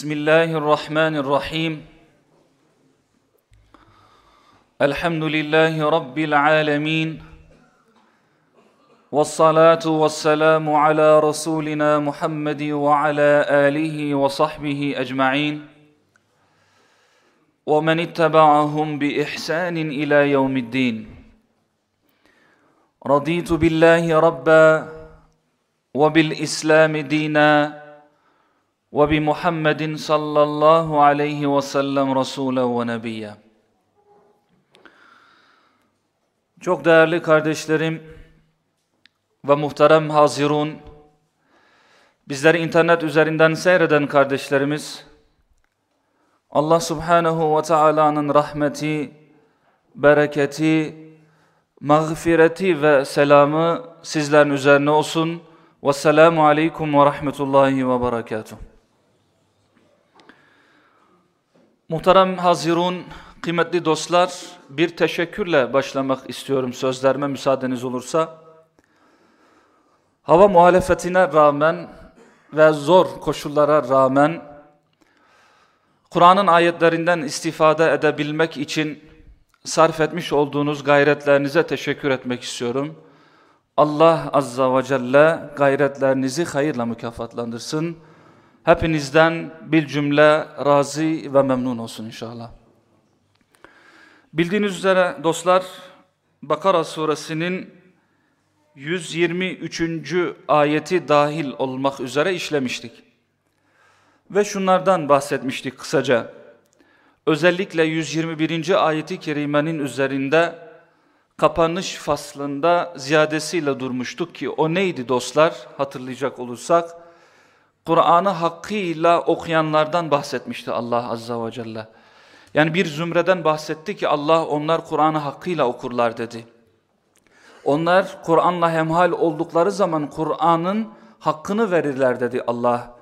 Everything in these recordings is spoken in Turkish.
بسم الله الرحمن الرحيم الحمد لله رب العالمين والصلاة والسلام على رسولنا محمد وعلى آله وصحبه أجمعين ومن اتبعهم بإحسان إلى يوم الدين رضيت بالله ربا وبالإسلام دينا وبمحمد صلى الله عليه وسلم رسولا ونبيا Çok değerli kardeşlerim ve muhterem hazirun, bizleri internet üzerinden seyreden kardeşlerimiz, Allah subhanehu ve Taala'nın rahmeti, bereketi, mağfireti ve selamı sizlerin üzerine olsun. Vesselamu aleykum ve rahmetullahi ve berekatuhu. Muhterem Hazirun, kıymetli dostlar, bir teşekkürle başlamak istiyorum sözlerime müsaadeniz olursa. Hava muhalefetine rağmen ve zor koşullara rağmen Kur'an'ın ayetlerinden istifade edebilmek için sarf etmiş olduğunuz gayretlerinize teşekkür etmek istiyorum. Allah Azza ve Celle gayretlerinizi hayırla mükafatlandırsın. Hepinizden bir cümle razı ve memnun olsun inşallah. Bildiğiniz üzere dostlar Bakara suresinin 123. ayeti dahil olmak üzere işlemiştik. Ve şunlardan bahsetmiştik kısaca. Özellikle 121. ayeti kerimenin üzerinde kapanış faslında ziyadesiyle durmuştuk ki o neydi dostlar hatırlayacak olursak. Kur'an'ı hakkıyla okuyanlardan bahsetmişti Allah Azza ve Celle. Yani bir zümreden bahsetti ki Allah onlar Kur'an'ı hakkıyla okurlar dedi. Onlar Kur'an'la hemhal oldukları zaman Kur'an'ın hakkını verirler dedi Allah.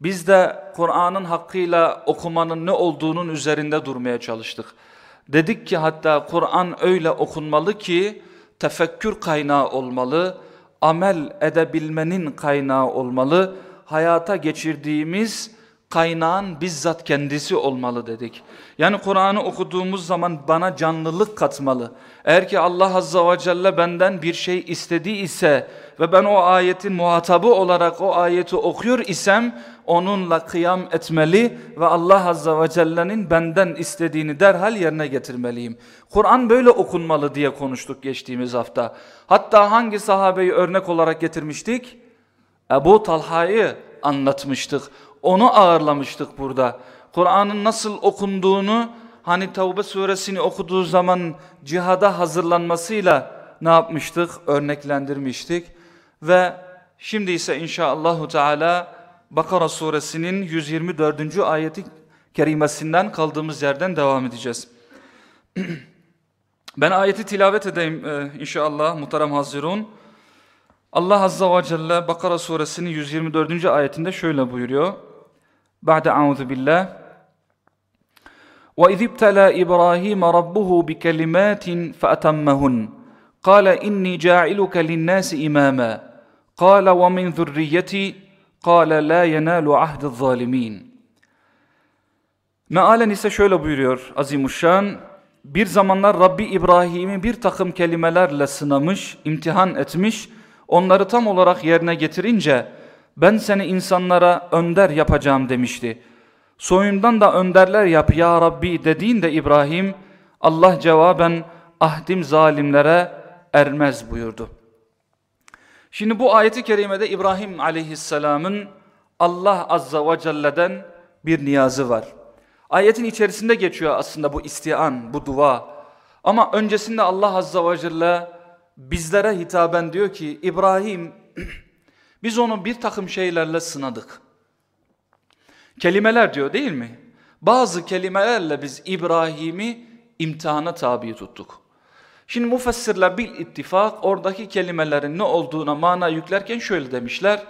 Biz de Kur'an'ın hakkıyla okumanın ne olduğunun üzerinde durmaya çalıştık. Dedik ki hatta Kur'an öyle okunmalı ki tefekkür kaynağı olmalı, amel edebilmenin kaynağı olmalı, hayata geçirdiğimiz kaynağın bizzat kendisi olmalı dedik. Yani Kur'an'ı okuduğumuz zaman bana canlılık katmalı. Eğer ki Allah Azza ve Celle benden bir şey istediği ise ve ben o ayetin muhatabı olarak o ayeti okuyor isem onunla kıyam etmeli ve Allah Azza ve Celle'nin benden istediğini derhal yerine getirmeliyim. Kur'an böyle okunmalı diye konuştuk geçtiğimiz hafta. Hatta hangi sahabeyi örnek olarak getirmiştik? Ebu Talha'yı anlatmıştık. Onu ağırlamıştık burada. Kur'an'ın nasıl okunduğunu hani Tevbe suresini okuduğu zaman cihada hazırlanmasıyla ne yapmıştık? Örneklendirmiştik. Ve şimdi ise inşallahü teala Bakara suresinin 124. ayeti kerimesinden kaldığımız yerden devam edeceğiz. ben ayeti tilavet edeyim inşallah muhterem hazirun. Allah Azza ve Celle Bakara suresinin 124. ayetinde şöyle buyuruyor. Ba'de auzu billah. Ve izibtela İbrahim rabbuhu bi kelimatin fe etemmehun. Kale inni ca'iluke linnâsi imâme. Kale ve min zürriyeti. Kale la yenâlu ahdi. Mealen ise şöyle buyuruyor Azimuşşan. Bir zamanlar Rabbi İbrahim'i bir takım kelimelerle sınamış, imtihan etmiş onları tam olarak yerine getirince ben seni insanlara önder yapacağım demişti. Soyundan da önderler yap ya Rabbi dediğinde İbrahim Allah cevaben ahdim zalimlere ermez buyurdu. Şimdi bu ayeti kerimede İbrahim aleyhisselamın Allah azza ve celle'den bir niyazı var. Ayetin içerisinde geçiyor aslında bu istian, bu dua. Ama öncesinde Allah azza ve celle bizlere hitaben diyor ki İbrahim biz onu bir takım şeylerle sınadık. Kelimeler diyor değil mi? Bazı kelimelerle biz İbrahim'i imtihana tabi tuttuk. Şimdi müfessirler bil ittifak oradaki kelimelerin ne olduğuna mana yüklerken şöyle demişler.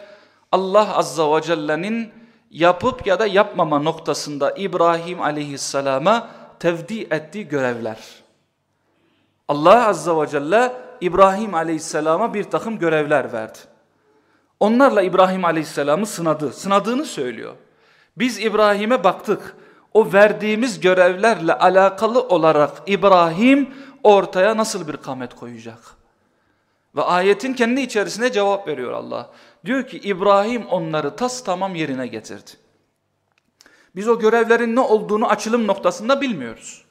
Allah Azza ve Celle'nin yapıp ya da yapmama noktasında İbrahim aleyhisselama tevdi ettiği görevler. Allah Azza ve Celle İbrahim aleyhisselama bir takım görevler verdi. onlarla İbrahim Aleyhisselam'ı sınadı. Sınadığını söylüyor. Biz İbrahim'e baktık. O verdiğimiz görevlerle alakalı olarak İbrahim ortaya nasıl bir kamet koyacak? Ve ayetin kendi içerisine cevap veriyor Allah. Diyor ki İbrahim onları tas tamam yerine getirdi. Biz o görevlerin ne olduğunu açılım noktasında bilmiyoruz.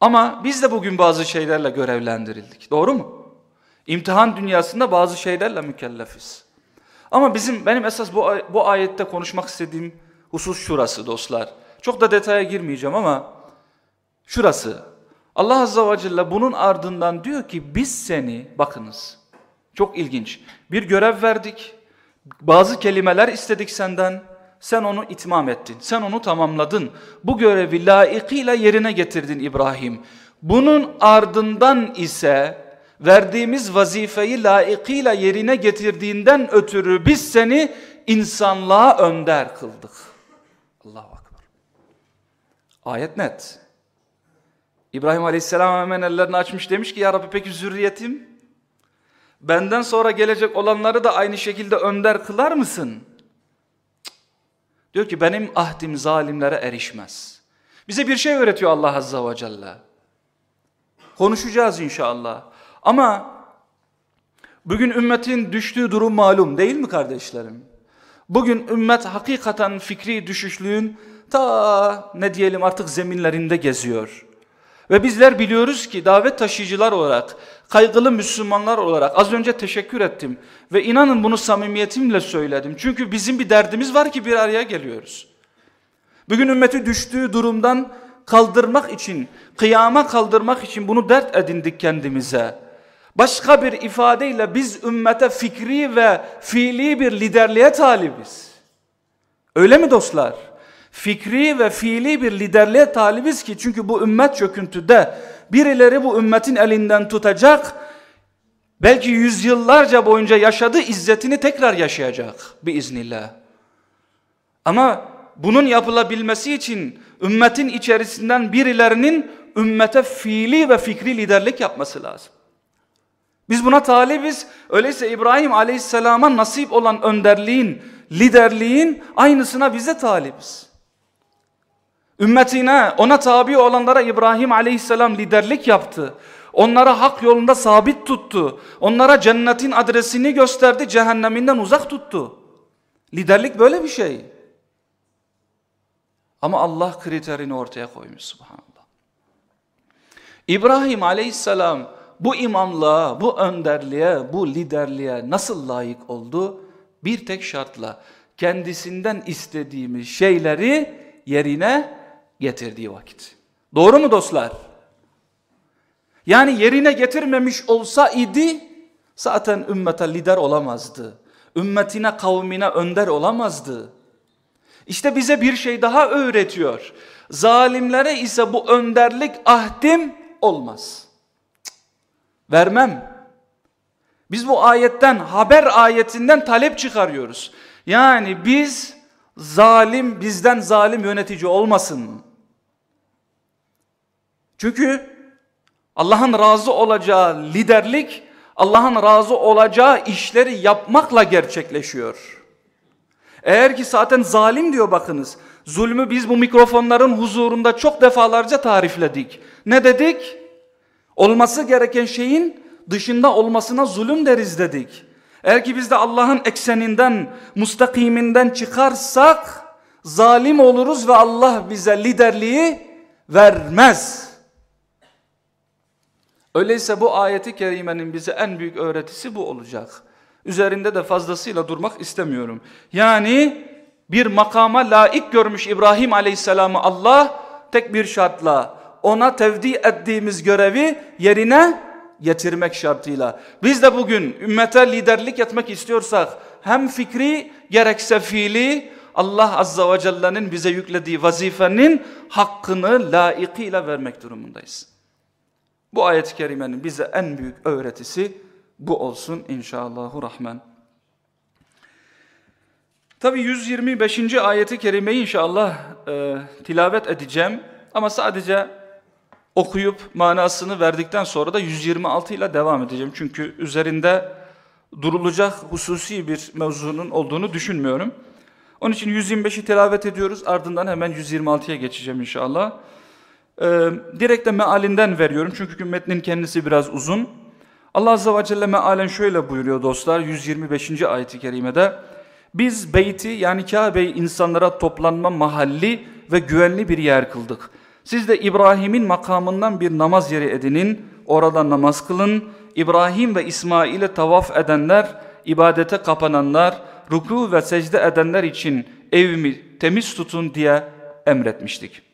Ama biz de bugün bazı şeylerle görevlendirildik. Doğru mu? İmtihan dünyasında bazı şeylerle mükellefiz. Ama bizim benim esas bu, bu ayette konuşmak istediğim husus şurası dostlar. Çok da detaya girmeyeceğim ama şurası. Allah Azze ve Celle bunun ardından diyor ki biz seni bakınız çok ilginç bir görev verdik. Bazı kelimeler istedik senden. Sen onu itmam ettin. Sen onu tamamladın. Bu görevi layıkıyla yerine getirdin İbrahim. Bunun ardından ise verdiğimiz vazifeyi layıkıyla yerine getirdiğinden ötürü biz seni insanlığa önder kıldık. Allahu Akbar. Ayet net. İbrahim Aleyhisselam hemen ellerini açmış demiş ki ya Rabbi peki zürriyetim? Benden sonra gelecek olanları da aynı şekilde önder kılar mısın? Diyor ki benim ahdim zalimlere erişmez. Bize bir şey öğretiyor Allah Azze ve Celle. Konuşacağız inşallah. Ama bugün ümmetin düştüğü durum malum değil mi kardeşlerim? Bugün ümmet hakikaten fikri düşüşlüğün ta ne diyelim artık zeminlerinde geziyor. Ve bizler biliyoruz ki davet taşıyıcılar olarak, kaygılı Müslümanlar olarak az önce teşekkür ettim. Ve inanın bunu samimiyetimle söyledim. Çünkü bizim bir derdimiz var ki bir araya geliyoruz. Bugün ümmeti düştüğü durumdan kaldırmak için, kıyama kaldırmak için bunu dert edindik kendimize. Başka bir ifadeyle biz ümmete fikri ve fiili bir liderliğe talibiz. Öyle mi dostlar? Fikri ve fiili bir liderliğe talibiz ki çünkü bu ümmet çöküntüde birileri bu ümmetin elinden tutacak, belki yüzyıllarca boyunca yaşadığı izzetini tekrar yaşayacak biiznillah. Ama bunun yapılabilmesi için ümmetin içerisinden birilerinin ümmete fiili ve fikri liderlik yapması lazım. Biz buna talibiz. Öyleyse İbrahim Aleyhisselam'a nasip olan önderliğin, liderliğin aynısına bize talibiz. Ümmetine, ona tabi olanlara İbrahim Aleyhisselam liderlik yaptı. Onlara hak yolunda sabit tuttu. Onlara cennetin adresini gösterdi, cehenneminden uzak tuttu. Liderlik böyle bir şey. Ama Allah kriterini ortaya koymuş subhanallah. İbrahim Aleyhisselam bu imamlığa, bu önderliğe, bu liderliğe nasıl layık oldu? Bir tek şartla kendisinden istediğimiz şeyleri yerine getirdiği vakit. Doğru mu dostlar? Yani yerine getirmemiş olsa idi zaten ümmete lider olamazdı. Ümmetine kavmine önder olamazdı. İşte bize bir şey daha öğretiyor. Zalimlere ise bu önderlik ahdim olmaz. Vermem. Biz bu ayetten, haber ayetinden talep çıkarıyoruz. Yani biz zalim, bizden zalim yönetici olmasın. Çünkü Allah'ın razı olacağı liderlik, Allah'ın razı olacağı işleri yapmakla gerçekleşiyor. Eğer ki zaten zalim diyor bakınız, zulmü biz bu mikrofonların huzurunda çok defalarca tarifledik. Ne dedik? Olması gereken şeyin dışında olmasına zulüm deriz dedik. Eğer ki biz de Allah'ın ekseninden, mustakiminden çıkarsak zalim oluruz ve Allah bize liderliği vermez. Öyleyse bu ayeti kerimenin bize en büyük öğretisi bu olacak. Üzerinde de fazlasıyla durmak istemiyorum. Yani bir makama layık görmüş İbrahim Aleyhisselam'ı Allah tek bir şartla ona tevdi ettiğimiz görevi yerine getirmek şartıyla. Biz de bugün ümmete liderlik etmek istiyorsak hem fikri gerekse fiili Allah Azza ve Celle'nin bize yüklediği vazifenin hakkını layıkıyla vermek durumundayız. Bu ayet-i kerimenin bize en büyük öğretisi bu olsun inşallahü rahman. Tabi 125. ayeti kerimeyi inşallah e, tilavet edeceğim ama sadece okuyup manasını verdikten sonra da 126 ile devam edeceğim. Çünkü üzerinde durulacak hususi bir mevzunun olduğunu düşünmüyorum. Onun için 125'i telavet ediyoruz. Ardından hemen 126'ya geçeceğim inşallah. Ee, direkt de mealinden veriyorum çünkü metnin kendisi biraz uzun. Allah Azze ve Celle mealen şöyle buyuruyor dostlar 125. ayeti kerimede. Biz beyti yani Kabe'yi insanlara toplanma mahalli ve güvenli bir yer kıldık. Siz de İbrahim'in makamından bir namaz yeri edinin, orada namaz kılın. İbrahim ve İsmail'e tavaf edenler, ibadete kapananlar, ruku ve secde edenler için evimi temiz tutun diye emretmiştik.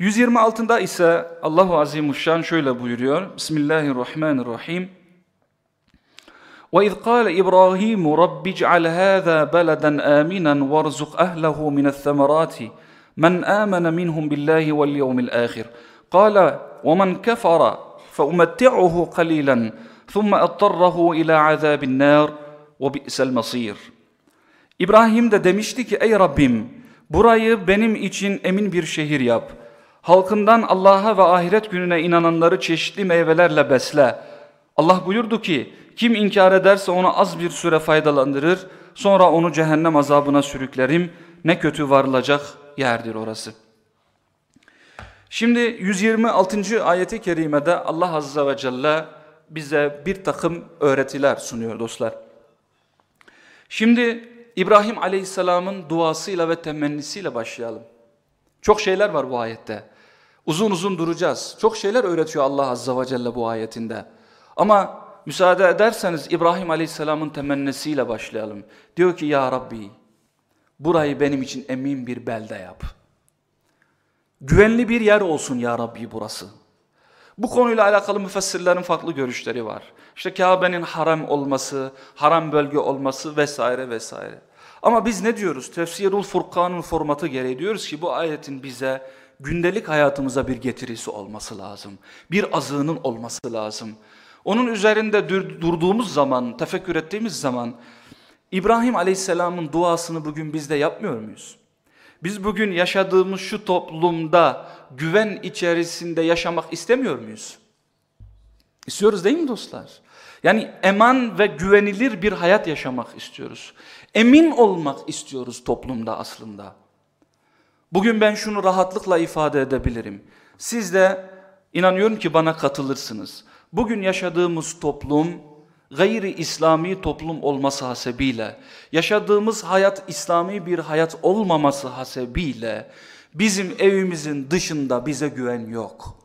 126'da ise Allahu Azimuşşan şöyle buyuruyor. Bismillahirrahmanirrahim. وإذ قال إبراهيم رب اجعل هذا بلدا آمنا وارزق أهله من الثمرات من آمن منهم بالله واليوم الآخر قال ومن كفر فأمتعه قليلا ثم أضطره إلى عذاب النار وبئس المصير İbrahim de demişti ki ey Rabbim burayı benim için emin bir şehir yap. Halkından Allah'a ve ahiret gününe inananları çeşitli meyvelerle besle. Allah buyurdu ki kim inkar ederse onu az bir süre faydalandırır sonra onu cehennem azabına sürüklerim ne kötü varılacak yerdir orası. Şimdi 126. ayeti kerimede Allah Azze ve Celle bize bir takım öğretiler sunuyor dostlar. Şimdi İbrahim Aleyhisselam'ın duasıyla ve temennisiyle başlayalım. Çok şeyler var bu ayette. Uzun uzun duracağız. Çok şeyler öğretiyor Allah Azze ve Celle bu ayetinde. Ama müsaade ederseniz İbrahim Aleyhisselam'ın temennisiyle başlayalım. Diyor ki ya Rabbi burayı benim için emin bir belde yap. Güvenli bir yer olsun ya Rabbi burası. Bu konuyla alakalı müfessirlerin farklı görüşleri var. İşte Kabe'nin haram olması, haram bölge olması vesaire vesaire. Ama biz ne diyoruz? Tefsirul Furkan'ın formatı gereği diyoruz ki bu ayetin bize gündelik hayatımıza bir getirisi olması lazım. Bir azığının olması lazım. Onun üzerinde durduğumuz zaman, tefekkür ettiğimiz zaman İbrahim Aleyhisselam'ın duasını bugün biz de yapmıyor muyuz? Biz bugün yaşadığımız şu toplumda güven içerisinde yaşamak istemiyor muyuz? İstiyoruz değil mi dostlar? Yani eman ve güvenilir bir hayat yaşamak istiyoruz. Emin olmak istiyoruz toplumda aslında. Bugün ben şunu rahatlıkla ifade edebilirim. Siz de inanıyorum ki bana katılırsınız. Bugün yaşadığımız toplum gayri İslami toplum olması hasebiyle, yaşadığımız hayat İslami bir hayat olmaması hasebiyle bizim evimizin dışında bize güven yok.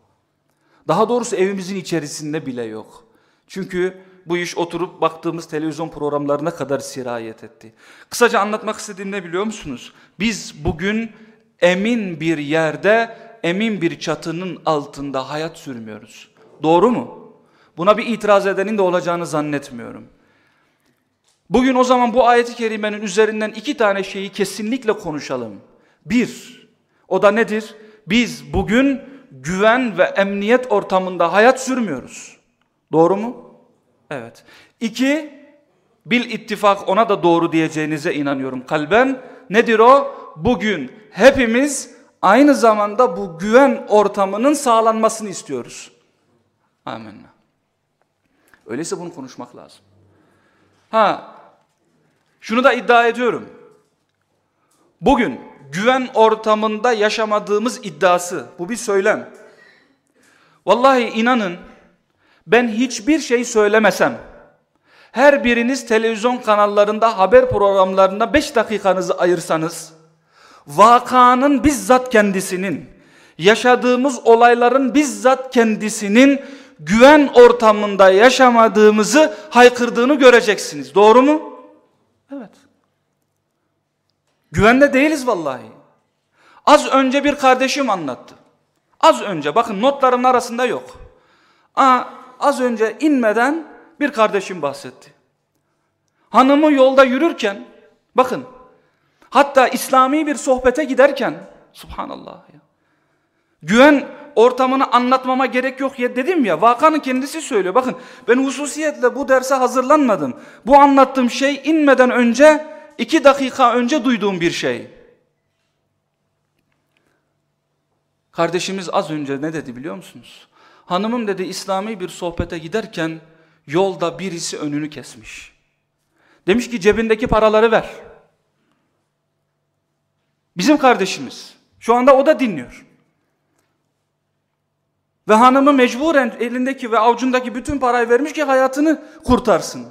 Daha doğrusu evimizin içerisinde bile yok. Çünkü bu iş oturup baktığımız televizyon programlarına kadar sirayet etti. Kısaca anlatmak istediğim ne biliyor musunuz? Biz bugün emin bir yerde, emin bir çatının altında hayat sürmüyoruz. Doğru mu? Buna bir itiraz edenin de olacağını zannetmiyorum. Bugün o zaman bu ayeti kerimenin üzerinden iki tane şeyi kesinlikle konuşalım. Bir, o da nedir? Biz bugün güven ve emniyet ortamında hayat sürmüyoruz. Doğru mu? Evet. İki, bil ittifak ona da doğru diyeceğinize inanıyorum kalben. Nedir o? Bugün hepimiz aynı zamanda bu güven ortamının sağlanmasını istiyoruz. Amin. Öyleyse bunu konuşmak lazım. Ha, şunu da iddia ediyorum. Bugün güven ortamında yaşamadığımız iddiası, bu bir söylem. Vallahi inanın, ben hiçbir şey söylemesem, her biriniz televizyon kanallarında haber programlarında 5 dakikanızı ayırsanız, vakanın bizzat kendisinin, yaşadığımız olayların bizzat kendisinin güven ortamında yaşamadığımızı haykırdığını göreceksiniz. Doğru mu? Evet. Güvende değiliz vallahi. Az önce bir kardeşim anlattı. Az önce bakın notların arasında yok. Aa, az önce inmeden bir kardeşim bahsetti. Hanımı yolda yürürken bakın hatta İslami bir sohbete giderken subhanallah ya. Güven ortamını anlatmama gerek yok ya dedim ya vakanın kendisi söylüyor. Bakın ben hususiyetle bu derse hazırlanmadım. Bu anlattığım şey inmeden önce iki dakika önce duyduğum bir şey. Kardeşimiz az önce ne dedi biliyor musunuz? Hanımım dedi İslami bir sohbete giderken Yolda birisi önünü kesmiş. Demiş ki cebindeki paraları ver. Bizim kardeşimiz. Şu anda o da dinliyor. Ve hanımı mecburen elindeki ve avucundaki bütün parayı vermiş ki hayatını kurtarsın.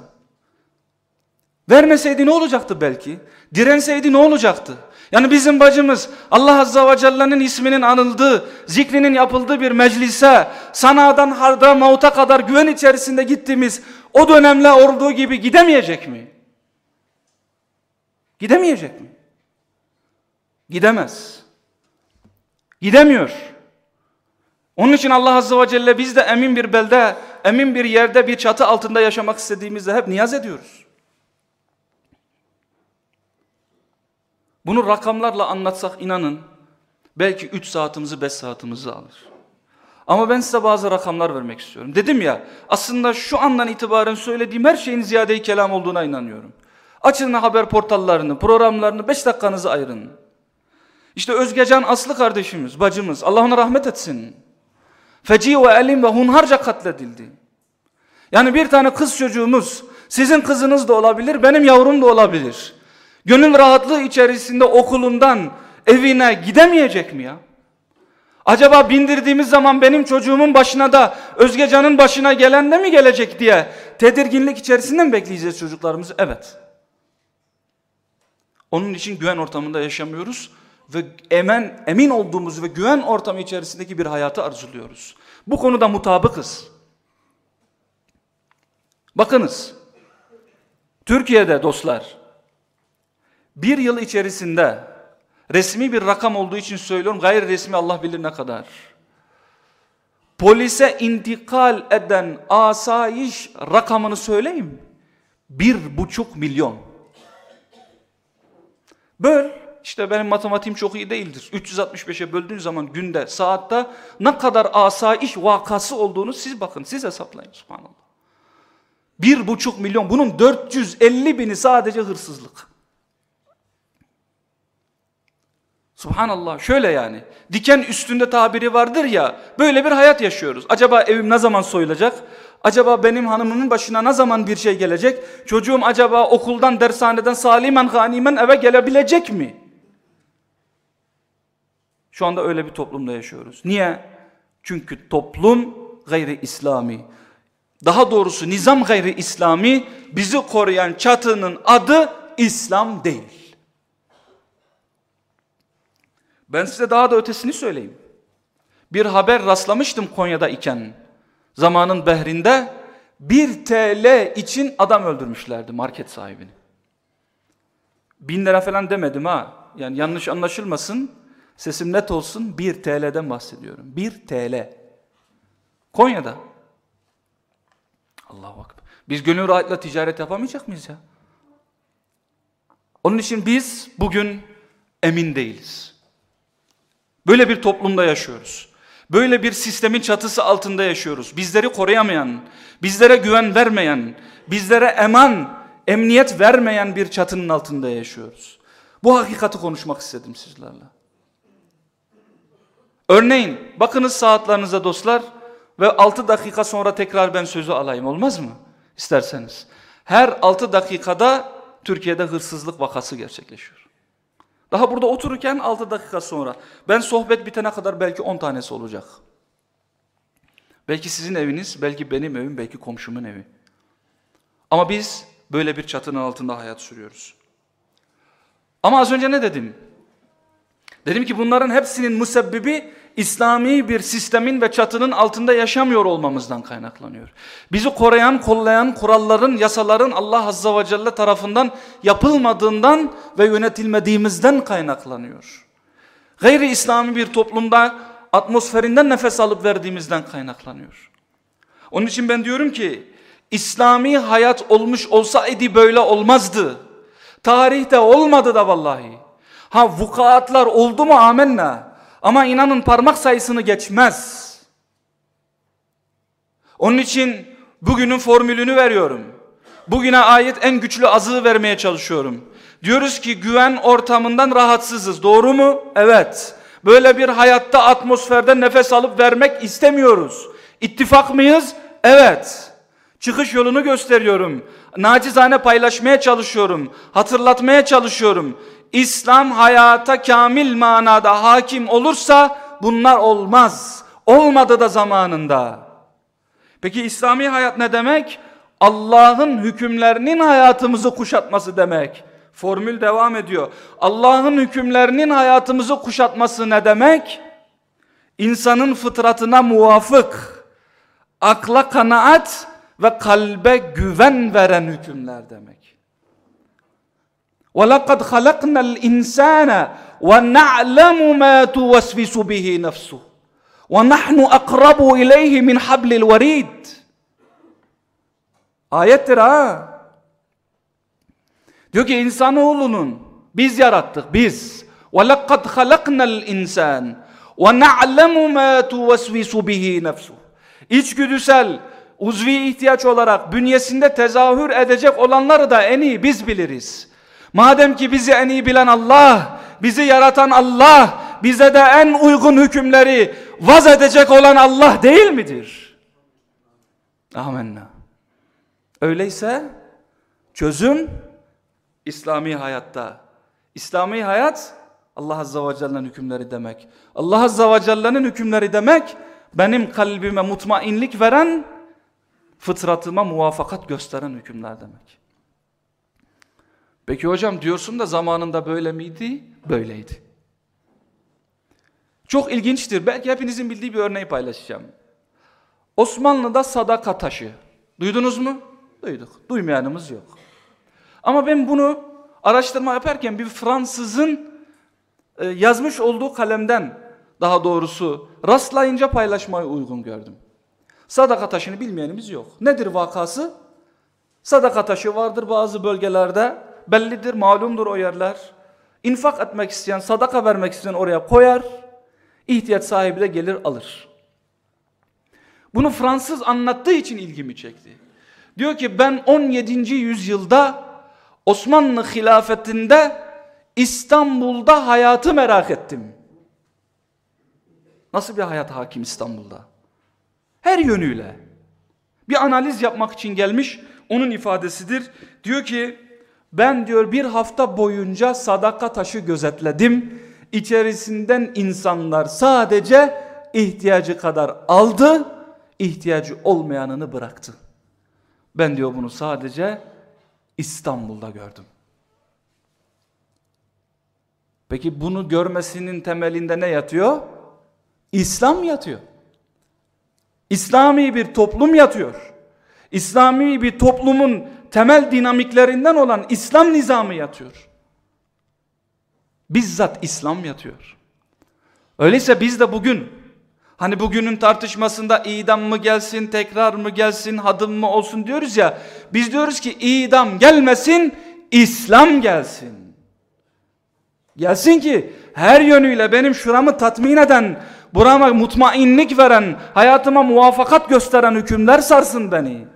Vermeseydi ne olacaktı belki? Direnseydi ne olacaktı? Yani bizim bacımız Allah Azza ve Celle'nin isminin anıldığı, zikrinin yapıldığı bir meclise, sanadan harda mauta kadar güven içerisinde gittiğimiz o dönemle olduğu gibi gidemeyecek mi? Gidemeyecek mi? Gidemez. Gidemiyor. Onun için Allah Azze ve Celle biz de emin bir belde, emin bir yerde, bir çatı altında yaşamak istediğimizde hep niyaz ediyoruz. Bunu rakamlarla anlatsak inanın belki 3 saatimizi 5 saatimizi alır. Ama ben size bazı rakamlar vermek istiyorum. Dedim ya aslında şu andan itibaren söylediğim her şeyin ziyade kelam olduğuna inanıyorum. Açın haber portallarını, programlarını 5 dakikanızı ayırın. İşte Özgecan Aslı kardeşimiz, bacımız Allah ona rahmet etsin. Feci ve elim ve hunharca katledildi. Yani bir tane kız çocuğumuz sizin kızınız da olabilir, benim yavrum da olabilir. Gönül rahatlığı içerisinde okulundan evine gidemeyecek mi ya? Acaba bindirdiğimiz zaman benim çocuğumun başına da Özgecan'ın başına gelen de mi gelecek diye tedirginlik içerisinde mi bekleyeceğiz çocuklarımızı? Evet. Onun için güven ortamında yaşamıyoruz ve emen, emin olduğumuz ve güven ortamı içerisindeki bir hayatı arzuluyoruz. Bu konuda mutabıkız. Bakınız, Türkiye'de dostlar, bir yıl içerisinde resmi bir rakam olduğu için söylüyorum, gayri resmi Allah bilir ne kadar. Polise intikal eden asayiş rakamını söyleyeyim. Bir buçuk milyon. Böl, işte benim matematiğim çok iyi değildir. 365'e böldüğün zaman günde, saatte ne kadar asayiş vakası olduğunu siz bakın, siz hesaplayın subhanallah. Bir buçuk milyon, bunun 450 bini sadece hırsızlık. Subhanallah şöyle yani. Diken üstünde tabiri vardır ya böyle bir hayat yaşıyoruz. Acaba evim ne zaman soyulacak? Acaba benim hanımımın başına ne zaman bir şey gelecek? Çocuğum acaba okuldan dershaneden salimen ganimen eve gelebilecek mi? Şu anda öyle bir toplumda yaşıyoruz. Niye? Çünkü toplum gayri İslami. Daha doğrusu nizam gayri İslami bizi koruyan çatının adı İslam değil. Ben size daha da ötesini söyleyeyim. Bir haber rastlamıştım Konya'da iken. Zamanın behrinde bir TL için adam öldürmüşlerdi market sahibini. Bin lira falan demedim ha. Yani yanlış anlaşılmasın. Sesim net olsun. Bir TL'den bahsediyorum. Bir TL. Konya'da. Allahu Akbar. Biz gönül rahatla ticaret yapamayacak mıyız ya? Onun için biz bugün emin değiliz. Böyle bir toplumda yaşıyoruz. Böyle bir sistemin çatısı altında yaşıyoruz. Bizleri koruyamayan, bizlere güven vermeyen, bizlere eman, emniyet vermeyen bir çatının altında yaşıyoruz. Bu hakikati konuşmak istedim sizlerle. Örneğin bakınız saatlerinize dostlar ve 6 dakika sonra tekrar ben sözü alayım olmaz mı? İsterseniz. Her 6 dakikada Türkiye'de hırsızlık vakası gerçekleşiyor. Daha burada otururken 6 dakika sonra ben sohbet bitene kadar belki 10 tanesi olacak. Belki sizin eviniz, belki benim evim, belki komşumun evi. Ama biz böyle bir çatının altında hayat sürüyoruz. Ama az önce ne dedim? Dedim ki bunların hepsinin musebbibi İslami bir sistemin ve çatının altında yaşamıyor olmamızdan kaynaklanıyor. Bizi koruyan, kollayan kuralların, yasaların Allah Azza ve Celle tarafından yapılmadığından ve yönetilmediğimizden kaynaklanıyor. Gayri İslami bir toplumda atmosferinden nefes alıp verdiğimizden kaynaklanıyor. Onun için ben diyorum ki İslami hayat olmuş olsaydı böyle olmazdı. Tarihte olmadı da vallahi. Ha vukuatlar oldu mu amenna. Ama inanın parmak sayısını geçmez. Onun için bugünün formülünü veriyorum. Bugüne ait en güçlü azığı vermeye çalışıyorum. Diyoruz ki güven ortamından rahatsızız. Doğru mu? Evet. Böyle bir hayatta atmosferde nefes alıp vermek istemiyoruz. İttifak mıyız? Evet. Çıkış yolunu gösteriyorum. Nacizane paylaşmaya çalışıyorum. Hatırlatmaya çalışıyorum. İslam hayata kamil manada hakim olursa bunlar olmaz. Olmadı da zamanında. Peki İslami hayat ne demek? Allah'ın hükümlerinin hayatımızı kuşatması demek. Formül devam ediyor. Allah'ın hükümlerinin hayatımızı kuşatması ne demek? İnsanın fıtratına muvafık, akla kanaat ve kalbe güven veren hükümler demek. وَلَقَدْ خَلَقْنَا الْاِنْسَانَ وَنَعْلَمُ مَا تُوَسْوِسُ بِهِ نَفْسُهُ وَنَحْنُ أَقْرَبُ إِلَيْهِ مِنْ حَبْلِ الْوَرِيدِ Ayettir ha. Diyor ki insanoğlunun biz yarattık biz. وَلَقَدْ خَلَقْنَا الْاِنْسَانِ وَنَعْلَمُ مَا تُوَسْوِسُ بِهِ نَفْسُهُ İçgüdüsel, uzvi ihtiyaç olarak bünyesinde tezahür edecek olanları da en iyi biz biliriz. Madem ki bizi en iyi bilen Allah, bizi yaratan Allah, bize de en uygun hükümleri vaz edecek olan Allah değil midir? Amenna. Öyleyse çözüm İslami hayatta. İslami hayat Allah Azze ve Celle'nin hükümleri demek. Allah Azze ve Celle'nin hükümleri demek benim kalbime mutmainlik veren fıtratıma muvafakat gösteren hükümler demek. Peki hocam diyorsun da zamanında böyle miydi? Böyleydi. Çok ilginçtir. Belki hepinizin bildiği bir örneği paylaşacağım. Osmanlı'da sadaka taşı. Duydunuz mu? Duyduk. Duymayanımız yok. Ama ben bunu araştırma yaparken bir Fransızın e, yazmış olduğu kalemden daha doğrusu rastlayınca paylaşmayı uygun gördüm. Sadaka taşını bilmeyenimiz yok. Nedir vakası? Sadaka taşı vardır bazı bölgelerde. Bellidir, malumdur o yerler. İnfak etmek isteyen, sadaka vermek isteyen oraya koyar. İhtiyaç sahibi de gelir alır. Bunu Fransız anlattığı için ilgimi çekti. Diyor ki ben 17. yüzyılda Osmanlı hilafetinde İstanbul'da hayatı merak ettim. Nasıl bir hayat hakim İstanbul'da? Her yönüyle. Bir analiz yapmak için gelmiş onun ifadesidir. Diyor ki ben diyor bir hafta boyunca sadaka taşı gözetledim. İçerisinden insanlar sadece ihtiyacı kadar aldı, ihtiyacı olmayanını bıraktı. Ben diyor bunu sadece İstanbul'da gördüm. Peki bunu görmesinin temelinde ne yatıyor? İslam yatıyor. İslami bir toplum yatıyor. İslami bir toplumun temel dinamiklerinden olan İslam nizamı yatıyor. Bizzat İslam yatıyor. Öyleyse biz de bugün hani bugünün tartışmasında idam mı gelsin, tekrar mı gelsin, hadım mı olsun diyoruz ya. Biz diyoruz ki idam gelmesin, İslam gelsin. Gelsin ki her yönüyle benim şuramı tatmin eden, burama mutmainlik veren, hayatıma muvafakat gösteren hükümler sarsın beni.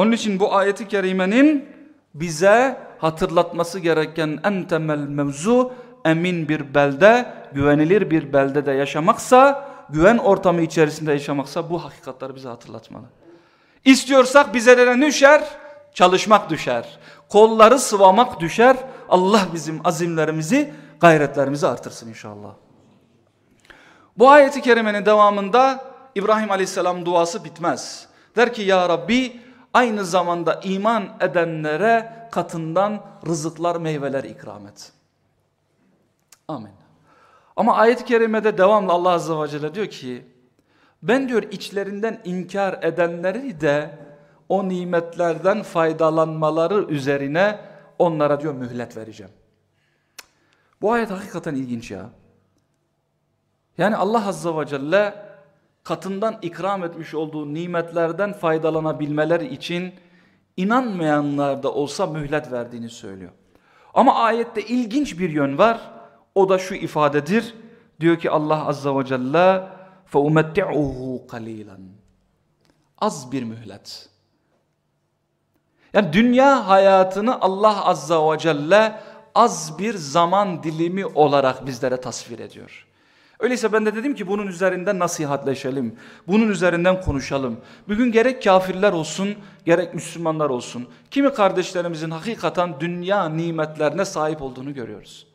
Onun için bu ayeti kerimenin bize hatırlatması gereken en temel mevzu emin bir belde, güvenilir bir beldede yaşamaksa, güven ortamı içerisinde yaşamaksa bu hakikatleri bize hatırlatmalı. İstiyorsak bize ne düşer? Çalışmak düşer. Kolları sıvamak düşer. Allah bizim azimlerimizi, gayretlerimizi artırsın inşallah. Bu ayeti kerimenin devamında İbrahim Aleyhisselam duası bitmez. Der ki ya Rabbi aynı zamanda iman edenlere katından rızıklar, meyveler ikram et. Amin. Ama ayet-i kerimede devamlı Allah Azze ve Celle diyor ki ben diyor içlerinden inkar edenleri de o nimetlerden faydalanmaları üzerine onlara diyor mühlet vereceğim. Bu ayet hakikaten ilginç ya. Yani Allah Azze ve Celle katından ikram etmiş olduğu nimetlerden faydalanabilmeleri için inanmayanlar da olsa mühlet verdiğini söylüyor. Ama ayette ilginç bir yön var. O da şu ifadedir. Diyor ki Allah Azze ve Celle فَاُمَتِّعُهُ قَلِيلًا Az bir mühlet. Yani dünya hayatını Allah Azza ve Celle az bir zaman dilimi olarak bizlere tasvir ediyor. Öyleyse ben de dedim ki bunun üzerinden nasihatleşelim. Bunun üzerinden konuşalım. Bugün gerek kafirler olsun gerek Müslümanlar olsun. Kimi kardeşlerimizin hakikaten dünya nimetlerine sahip olduğunu görüyoruz.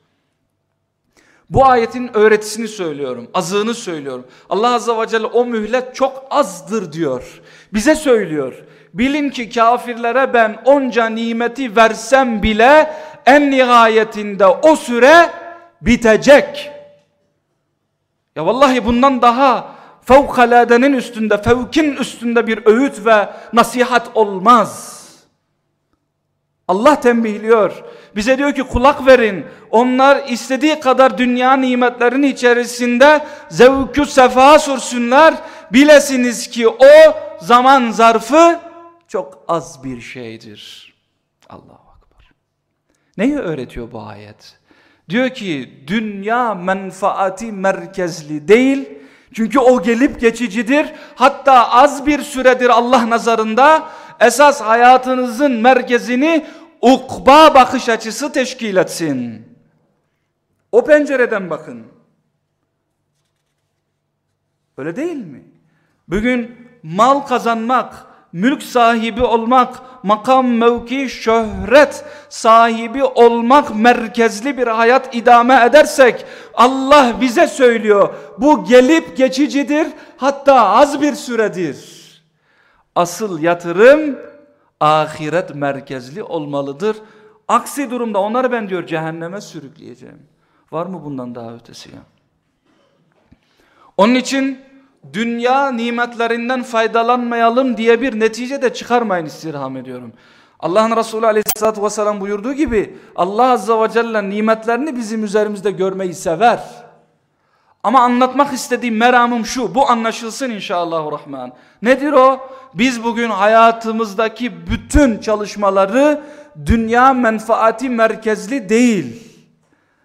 Bu ayetin öğretisini söylüyorum, azığını söylüyorum. Allah Azze ve Celle o mühlet çok azdır diyor. Bize söylüyor. Bilin ki kafirlere ben onca nimeti versem bile en nihayetinde o süre bitecek. Ya vallahi bundan daha fevkaladenin üstünde, fevkin üstünde bir öğüt ve nasihat olmaz. Allah tembihliyor. Bize diyor ki kulak verin. Onlar istediği kadar dünya nimetlerinin içerisinde zevkü sefa sürsünler. Bilesiniz ki o zaman zarfı çok az bir şeydir. Allahu Akbar. Neyi öğretiyor bu ayet? Diyor ki dünya menfaati merkezli değil. Çünkü o gelip geçicidir. Hatta az bir süredir Allah nazarında esas hayatınızın merkezini ukba bakış açısı teşkil etsin. O pencereden bakın. Öyle değil mi? Bugün mal kazanmak, mülk sahibi olmak, makam, mevki, şöhret sahibi olmak merkezli bir hayat idame edersek Allah bize söylüyor. Bu gelip geçicidir hatta az bir süredir. Asıl yatırım ahiret merkezli olmalıdır. Aksi durumda onları ben diyor cehenneme sürükleyeceğim. Var mı bundan daha ötesi ya? Onun için dünya nimetlerinden faydalanmayalım diye bir netice de çıkarmayın istirham ediyorum. Allah'ın Resulü aleyhissalatü vesselam buyurduğu gibi Allah azze ve celle nimetlerini bizim üzerimizde görmeyi sever. Ama anlatmak istediğim meramım şu bu anlaşılsın inşallahurrahman. Nedir o? Biz bugün hayatımızdaki bütün çalışmaları dünya menfaati merkezli değil.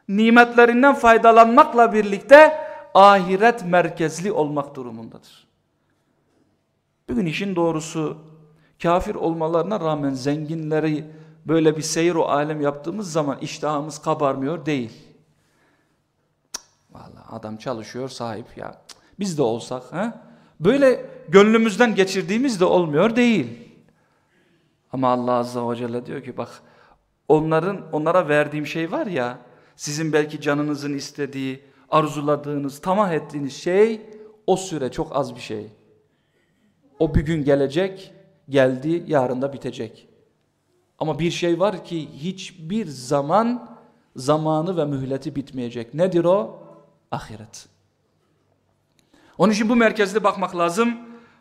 Nimetlerinden faydalanmakla birlikte ahiret merkezli olmak durumundadır. Bugün işin doğrusu kafir olmalarına rağmen zenginleri böyle bir seyir o alem yaptığımız zaman iştahımız kabarmıyor değil. Vallahi adam çalışıyor sahip ya. Biz de olsak he? Böyle gönlümüzden geçirdiğimiz de olmuyor değil. Ama Allah Azze ve Celle diyor ki bak onların onlara verdiğim şey var ya sizin belki canınızın istediği arzuladığınız, tamah ettiğiniz şey o süre çok az bir şey. O bir gün gelecek, geldi, yarın da bitecek. Ama bir şey var ki hiçbir zaman zamanı ve mühleti bitmeyecek. Nedir o? Ahiret. Onun için bu merkezde bakmak lazım.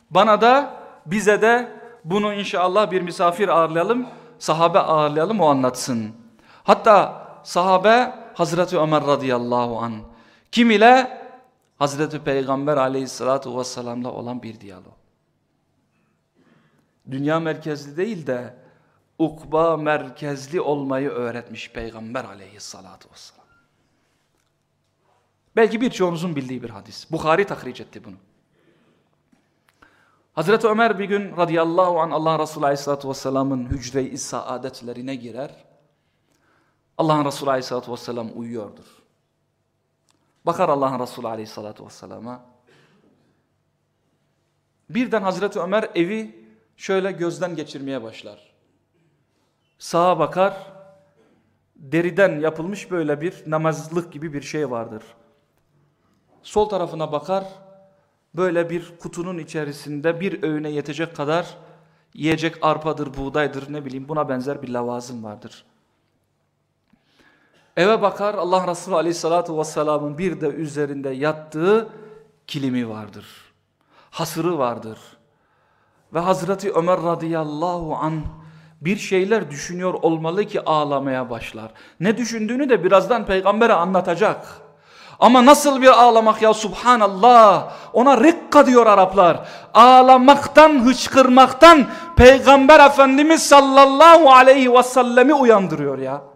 Bana da bize de bunu inşallah bir misafir ağırlayalım, sahabe ağırlayalım o anlatsın. Hatta sahabe Hazreti Ömer radıyallahu anh kim ile? Hazreti Peygamber aleyhissalatu vesselam'la olan bir diyalog. Dünya merkezli değil de ukba merkezli olmayı öğretmiş Peygamber aleyhissalatu vesselam. Belki birçoğunuzun bildiği bir hadis. Bukhari tahric etti bunu. Hazreti Ömer bir gün radıyallahu an Allah Resulü aleyhissalatu vesselamın hücre-i saadetlerine girer. Allah'ın Resulü aleyhissalatu vesselam uyuyordur. Bakar Allah'ın Resulü aleyhissalatü vesselama. Birden Hazreti Ömer evi şöyle gözden geçirmeye başlar. Sağa bakar, deriden yapılmış böyle bir namazlık gibi bir şey vardır. Sol tarafına bakar, böyle bir kutunun içerisinde bir öğüne yetecek kadar yiyecek arpadır, buğdaydır ne bileyim buna benzer bir lavazım vardır. Eve bakar Allah Resulü aleyhissalatu vesselamın bir de üzerinde yattığı kilimi vardır. Hasırı vardır. Ve Hazreti Ömer radıyallahu an bir şeyler düşünüyor olmalı ki ağlamaya başlar. Ne düşündüğünü de birazdan peygambere anlatacak. Ama nasıl bir ağlamak ya subhanallah. Ona rikka diyor Araplar. Ağlamaktan, hıçkırmaktan peygamber efendimiz sallallahu aleyhi ve sellemi uyandırıyor ya.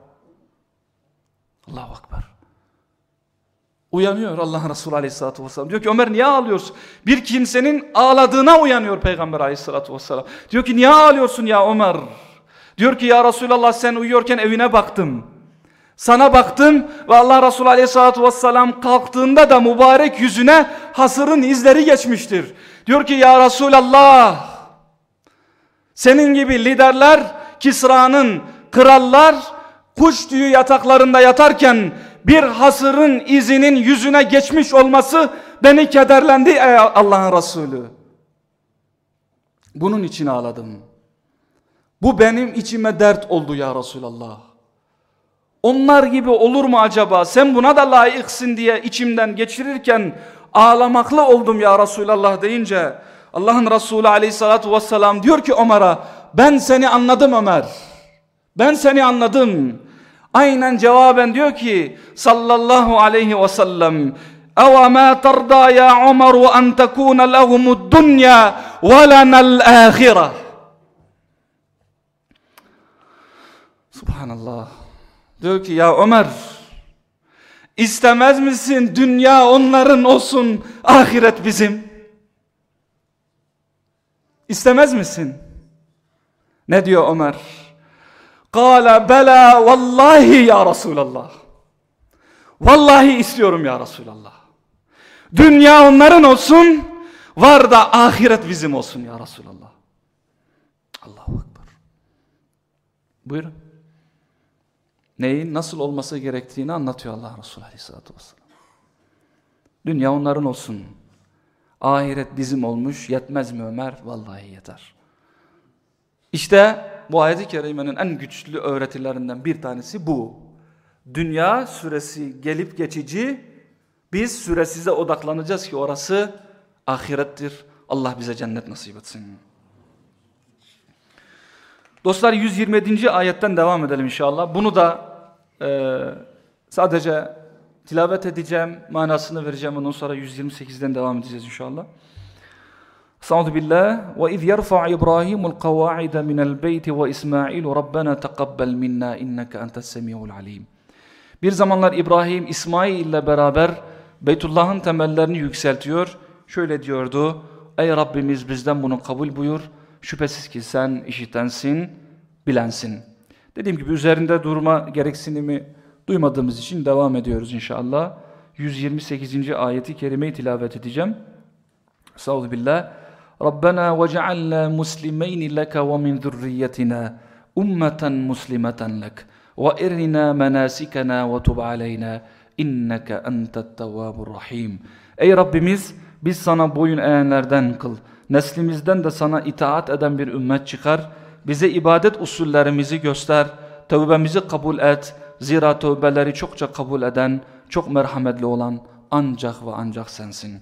Allahu Akbar. Uyanıyor Allah Resulü Aleyhisselatü Vesselam. Diyor ki Ömer niye ağlıyorsun? Bir kimsenin ağladığına uyanıyor Peygamber Aleyhisselatü Vesselam. Diyor ki niye ağlıyorsun ya Ömer? Diyor ki ya Resulallah sen uyuyorken evine baktım. Sana baktım ve Allah Resulü Aleyhisselatü Vesselam kalktığında da mübarek yüzüne hasırın izleri geçmiştir. Diyor ki ya Resulallah senin gibi liderler Kisra'nın krallar kuş tüyü yataklarında yatarken bir hasırın izinin yüzüne geçmiş olması beni kederlendi ey Allah'ın Resulü. Bunun için ağladım. Bu benim içime dert oldu ya Resulallah. Onlar gibi olur mu acaba? Sen buna da layıksın diye içimden geçirirken ağlamaklı oldum ya Resulallah deyince Allah'ın Resulü aleyhissalatu vesselam diyor ki Ömer'a ben seni anladım Ömer. Ben seni anladım. Aynen cevaben diyor ki sallallahu aleyhi ve sellem اَوَ مَا تَرْضَى يَا عُمَرُ أَنْ تَكُونَ لَهُمُ الدُّنْيَا وَلَنَا الْآخِرَةِ Subhanallah. Diyor ki ya Ömer istemez misin dünya onların olsun ahiret bizim? İstemez misin? Ne diyor Ömer? Kale bela vallahi ya Resulallah. Vallahi istiyorum ya Resulallah. Dünya onların olsun, var da ahiret bizim olsun ya Resulallah. Allahu Ekber. Buyurun. Neyin nasıl olması gerektiğini anlatıyor Allah Resulü Aleyhisselatü Vesselam. Dünya onların olsun. Ahiret bizim olmuş. Yetmez mi Ömer? Vallahi yeter. İşte bu ayet-i kerimenin en güçlü öğretilerinden bir tanesi bu. Dünya süresi gelip geçici. Biz süresize odaklanacağız ki orası ahirettir. Allah bize cennet nasip etsin. Dostlar 127. ayetten devam edelim inşallah. Bunu da e, sadece tilavet edeceğim, manasını vereceğim. Ondan sonra 128'den devam edeceğiz inşallah. Estağfurullah billah ve iz yerfa İbrahimul kavaide minel beyti ve İsmail Rabbena tekabbel minna inneke entes semiyul alim. Bir zamanlar İbrahim İsmail ile beraber Beytullah'ın temellerini yükseltiyor. Şöyle diyordu. Ey Rabbimiz bizden bunu kabul buyur. Şüphesiz ki sen işitensin, bilensin. Dediğim gibi üzerinde durma gereksinimi duymadığımız için devam ediyoruz inşallah. 128. ayeti kerimeyi tilavet edeceğim. Estağfurullah billah. Muslimeyni leke ve min zürriyetina ummeten muslimeten lek ve irina menasikena ve tub aleyna inneke entet tevvabur rahim. Ey Rabbimiz biz sana boyun eğenlerden kıl. Neslimizden de sana itaat eden bir ümmet çıkar. Bize ibadet usullerimizi göster. Tövbemizi kabul et. Zira tövbeleri çokça kabul eden, çok merhametli olan ancak ve ancak sensin.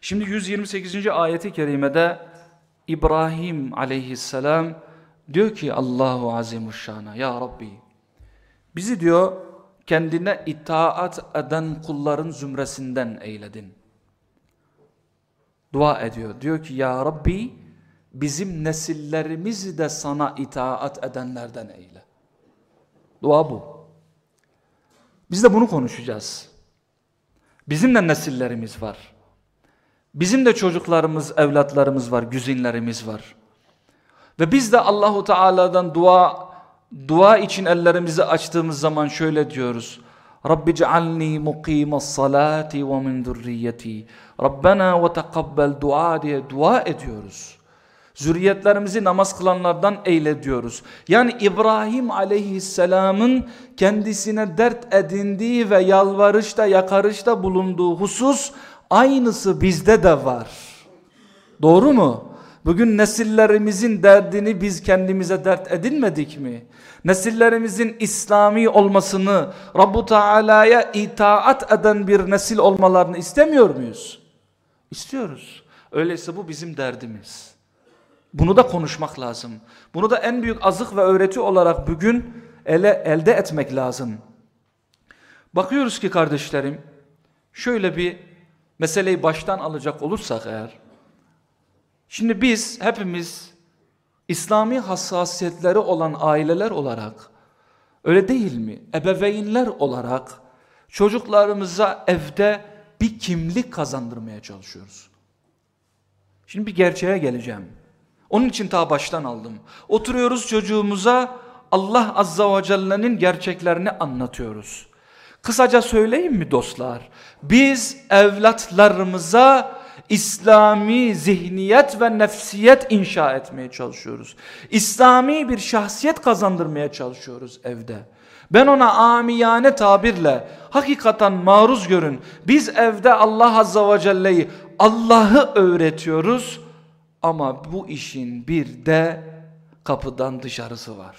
Şimdi 128. ayeti kerimede İbrahim aleyhisselam diyor ki Allahu Azimuşşan'a ya Rabbi bizi diyor kendine itaat eden kulların zümresinden eyledin. Dua ediyor. Diyor ki ya Rabbi bizim nesillerimizi de sana itaat edenlerden eyle. Dua bu. Biz de bunu konuşacağız. Bizim de nesillerimiz var. Bizim de çocuklarımız, evlatlarımız var, güzinlerimiz var. Ve biz de Allahu Teala'dan dua dua için ellerimizi açtığımız zaman şöyle diyoruz. Rabbi cealni muqimas salati ve min zurriyeti. Rabbena ve tekabbel dua diye dua ediyoruz. Zürriyetlerimizi namaz kılanlardan eyle diyoruz. Yani İbrahim aleyhisselamın kendisine dert edindiği ve yalvarışta yakarışta bulunduğu husus aynısı bizde de var. Doğru mu? Bugün nesillerimizin derdini biz kendimize dert edinmedik mi? Nesillerimizin İslami olmasını, Rabbu Teala'ya itaat eden bir nesil olmalarını istemiyor muyuz? İstiyoruz. Öyleyse bu bizim derdimiz. Bunu da konuşmak lazım. Bunu da en büyük azık ve öğreti olarak bugün ele, elde etmek lazım. Bakıyoruz ki kardeşlerim, şöyle bir meseleyi baştan alacak olursak eğer, Şimdi biz hepimiz İslami hassasiyetleri olan aileler olarak öyle değil mi? Ebeveynler olarak çocuklarımıza evde bir kimlik kazandırmaya çalışıyoruz. Şimdi bir gerçeğe geleceğim. Onun için ta baştan aldım. Oturuyoruz çocuğumuza Allah Azza ve Celle'nin gerçeklerini anlatıyoruz. Kısaca söyleyeyim mi dostlar? Biz evlatlarımıza İslami zihniyet ve nefsiyet inşa etmeye çalışıyoruz. İslami bir şahsiyet kazandırmaya çalışıyoruz evde. Ben ona amiyane tabirle hakikaten maruz görün. Biz evde Allah Azza ve Celle'yi Allah'ı öğretiyoruz ama bu işin bir de kapıdan dışarısı var.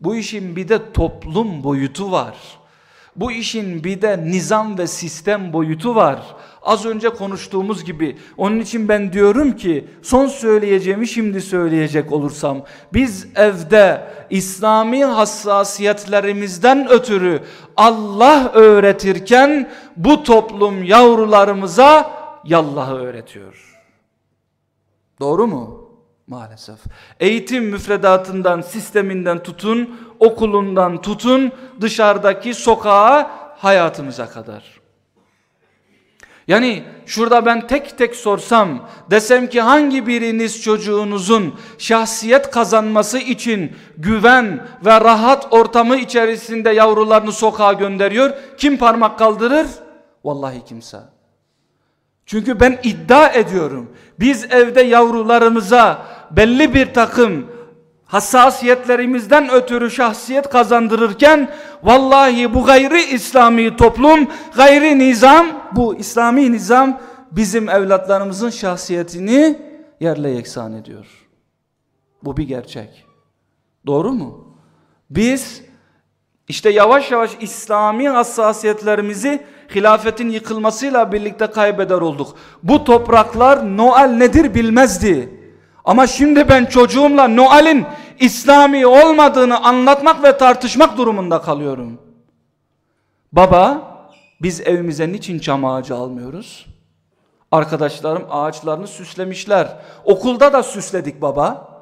Bu işin bir de toplum boyutu var. Bu işin bir de nizam ve sistem boyutu var. Az önce konuştuğumuz gibi. Onun için ben diyorum ki son söyleyeceğimi şimdi söyleyecek olursam. Biz evde İslami hassasiyetlerimizden ötürü Allah öğretirken bu toplum yavrularımıza yallahı öğretiyor. Doğru mu? Maalesef. Eğitim müfredatından, sisteminden tutun, okulundan tutun, dışarıdaki sokağa, hayatımıza kadar. Yani şurada ben tek tek sorsam, desem ki hangi biriniz çocuğunuzun şahsiyet kazanması için güven ve rahat ortamı içerisinde yavrularını sokağa gönderiyor? Kim parmak kaldırır? Vallahi kimse. Çünkü ben iddia ediyorum. Biz evde yavrularımıza belli bir takım hassasiyetlerimizden ötürü şahsiyet kazandırırken vallahi bu gayri İslami toplum, gayri nizam, bu İslami nizam bizim evlatlarımızın şahsiyetini yerle yeksan ediyor. Bu bir gerçek. Doğru mu? Biz işte yavaş yavaş İslami hassasiyetlerimizi hilafetin yıkılmasıyla birlikte kaybeder olduk. Bu topraklar Noel nedir bilmezdi. Ama şimdi ben çocuğumla Noel'in İslami olmadığını anlatmak ve tartışmak durumunda kalıyorum. Baba biz evimize niçin çam ağacı almıyoruz? Arkadaşlarım ağaçlarını süslemişler. Okulda da süsledik baba.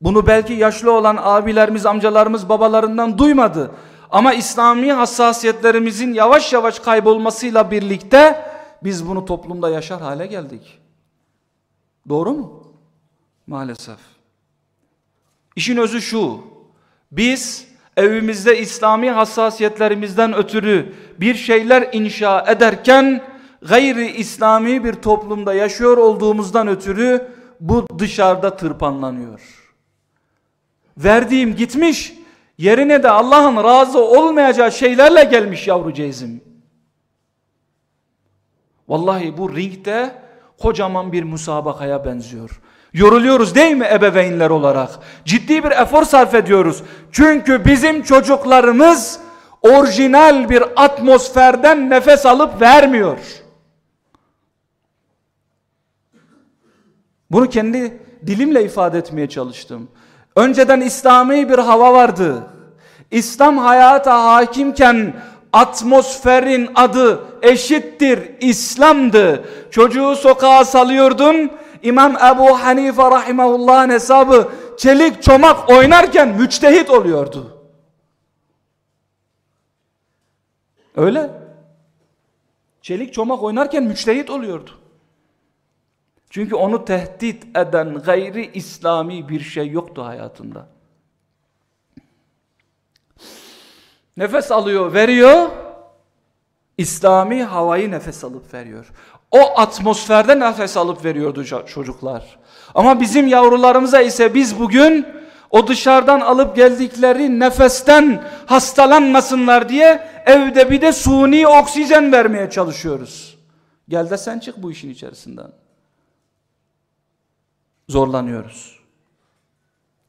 Bunu belki yaşlı olan abilerimiz, amcalarımız babalarından duymadı. Ama İslami hassasiyetlerimizin yavaş yavaş kaybolmasıyla birlikte biz bunu toplumda yaşar hale geldik. Doğru mu? Maalesef. İşin özü şu. Biz evimizde İslami hassasiyetlerimizden ötürü bir şeyler inşa ederken gayri İslami bir toplumda yaşıyor olduğumuzdan ötürü bu dışarıda tırpanlanıyor. Verdiğim gitmiş, yerine de Allah'ın razı olmayacağı şeylerle gelmiş yavru cezim. Vallahi bu ringde kocaman bir musabakaya benziyor. Yoruluyoruz değil mi ebeveynler olarak? Ciddi bir efor sarf ediyoruz. Çünkü bizim çocuklarımız orijinal bir atmosferden nefes alıp vermiyor. Bunu kendi dilimle ifade etmeye çalıştım. Önceden İslami bir hava vardı. İslam hayata hakimken atmosferin adı eşittir İslam'dı. Çocuğu sokağa salıyordun. İmam Ebu Hanife rahimahullah'ın hesabı çelik çomak oynarken müçtehit oluyordu. Öyle. Çelik çomak oynarken müçtehit oluyordu. Çünkü onu tehdit eden gayri İslami bir şey yoktu hayatında. Nefes alıyor, veriyor. İslami havayı nefes alıp veriyor. O atmosferde nefes alıp veriyordu çocuklar. Ama bizim yavrularımıza ise biz bugün o dışarıdan alıp geldikleri nefesten hastalanmasınlar diye evde bir de suni oksijen vermeye çalışıyoruz. Gel de sen çık bu işin içerisinden. Zorlanıyoruz.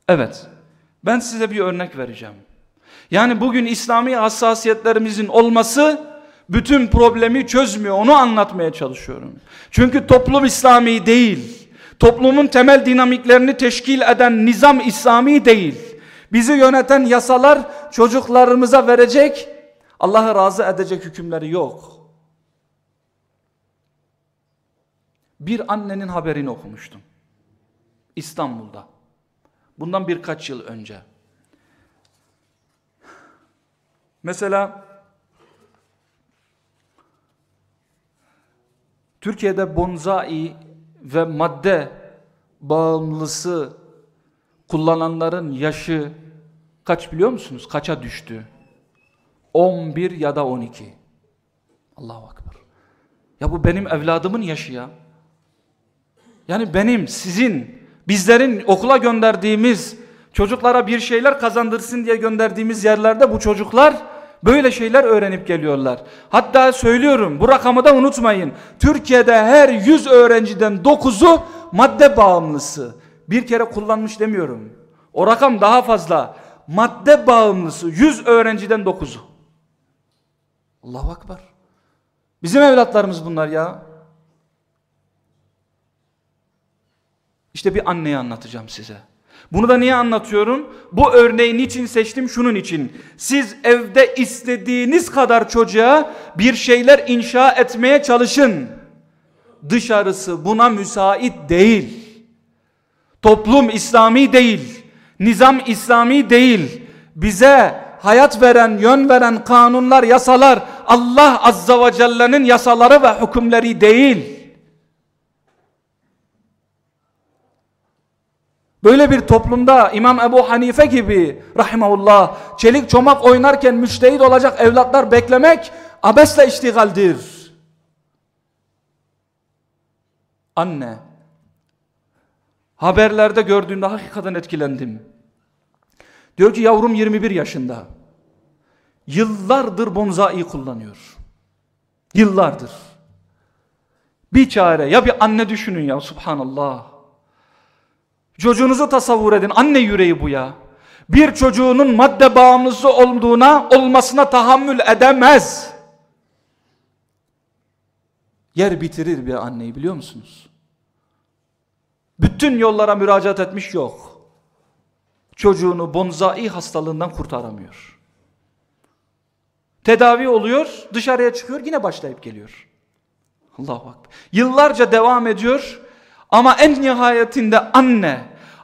Evet. Ben size bir örnek vereceğim. Yani bugün İslami hassasiyetlerimizin olması bütün problemi çözmüyor. Onu anlatmaya çalışıyorum. Çünkü toplum İslami değil. Toplumun temel dinamiklerini teşkil eden nizam İslami değil. Bizi yöneten yasalar çocuklarımıza verecek, Allah'ı razı edecek hükümleri yok. Bir annenin haberini okumuştum. İstanbul'da. Bundan birkaç yıl önce. Mesela Türkiye'de bonzai ve madde bağımlısı kullananların yaşı kaç biliyor musunuz? Kaça düştü? 11 ya da 12. Allahu Akbar. Ya bu benim evladımın yaşı ya. Yani benim, sizin, bizlerin okula gönderdiğimiz, çocuklara bir şeyler kazandırsın diye gönderdiğimiz yerlerde bu çocuklar böyle şeyler öğrenip geliyorlar. Hatta söylüyorum bu rakamı da unutmayın. Türkiye'de her 100 öğrenciden 9'u madde bağımlısı. Bir kere kullanmış demiyorum. O rakam daha fazla. Madde bağımlısı 100 öğrenciden 9'u. Allahu Akbar. Bizim evlatlarımız bunlar ya. İşte bir anneyi anlatacağım size. Bunu da niye anlatıyorum? Bu örneği niçin seçtim? Şunun için. Siz evde istediğiniz kadar çocuğa bir şeyler inşa etmeye çalışın. Dışarısı buna müsait değil. Toplum İslami değil. Nizam İslami değil. Bize hayat veren, yön veren kanunlar, yasalar Allah Azza ve Celle'nin yasaları ve hükümleri değil. Böyle bir toplumda İmam Ebu Hanife gibi rahimahullah çelik çomak oynarken müştehit olacak evlatlar beklemek abesle iştigaldir. Anne haberlerde gördüğümde hakikaten etkilendim. Diyor ki yavrum 21 yaşında. Yıllardır bonzai kullanıyor. Yıllardır. Bir çare ya bir anne düşünün ya subhanallah. Çocuğunuzu tasavvur edin. Anne yüreği bu ya. Bir çocuğunun madde bağımlısı olduğuna, olmasına tahammül edemez. Yer bitirir bir anneyi biliyor musunuz? Bütün yollara müracaat etmiş yok. Çocuğunu bonzai hastalığından kurtaramıyor. Tedavi oluyor, dışarıya çıkıyor, yine başlayıp geliyor. Allahu Akbar. Yıllarca devam ediyor. Ama en nihayetinde anne,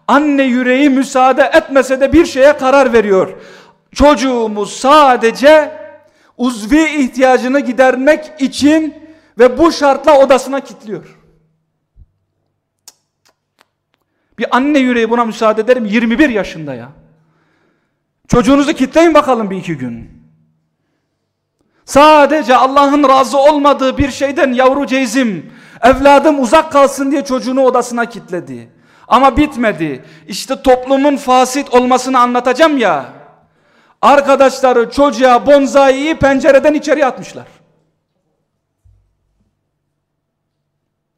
anne yüreği müsaade etmese de bir şeye karar veriyor. Çocuğumu sadece uzvi ihtiyacını gidermek için ve bu şartla odasına kilitliyor. Bir anne yüreği buna müsaade ederim 21 yaşında ya. Çocuğunuzu kitleyin bakalım bir iki gün. Sadece Allah'ın razı olmadığı bir şeyden yavru ceyzim, evladım uzak kalsın diye çocuğunu odasına kilitledi. Ama bitmedi. İşte toplumun fasit olmasını anlatacağım ya. Arkadaşları çocuğa bonzaiyi pencereden içeri atmışlar.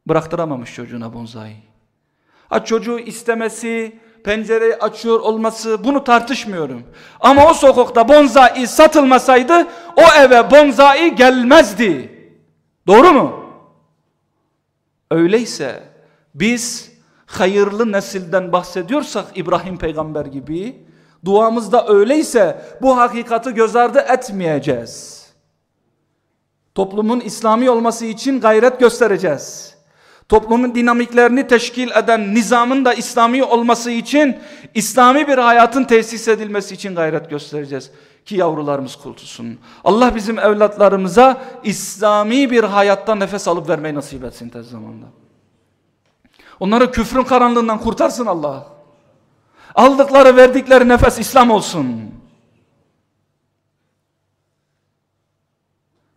Bıraktıramamış çocuğuna bonzai. Ha çocuğu istemesi, pencereyi açıyor olması bunu tartışmıyorum. Ama o sokakta bonzai satılmasaydı o eve bonzai gelmezdi. Doğru mu? Öyleyse biz hayırlı nesilden bahsediyorsak İbrahim peygamber gibi duamızda öyleyse bu hakikati göz ardı etmeyeceğiz. Toplumun İslami olması için gayret göstereceğiz. Toplumun dinamiklerini teşkil eden nizamın da İslami olması için İslami bir hayatın tesis edilmesi için gayret göstereceğiz ki yavrularımız kurtulsun. Allah bizim evlatlarımıza İslami bir hayatta nefes alıp vermeyi nasip etsin tez zamanda. Onları küfrün karanlığından kurtarsın Allah. Aldıkları verdikleri nefes İslam olsun.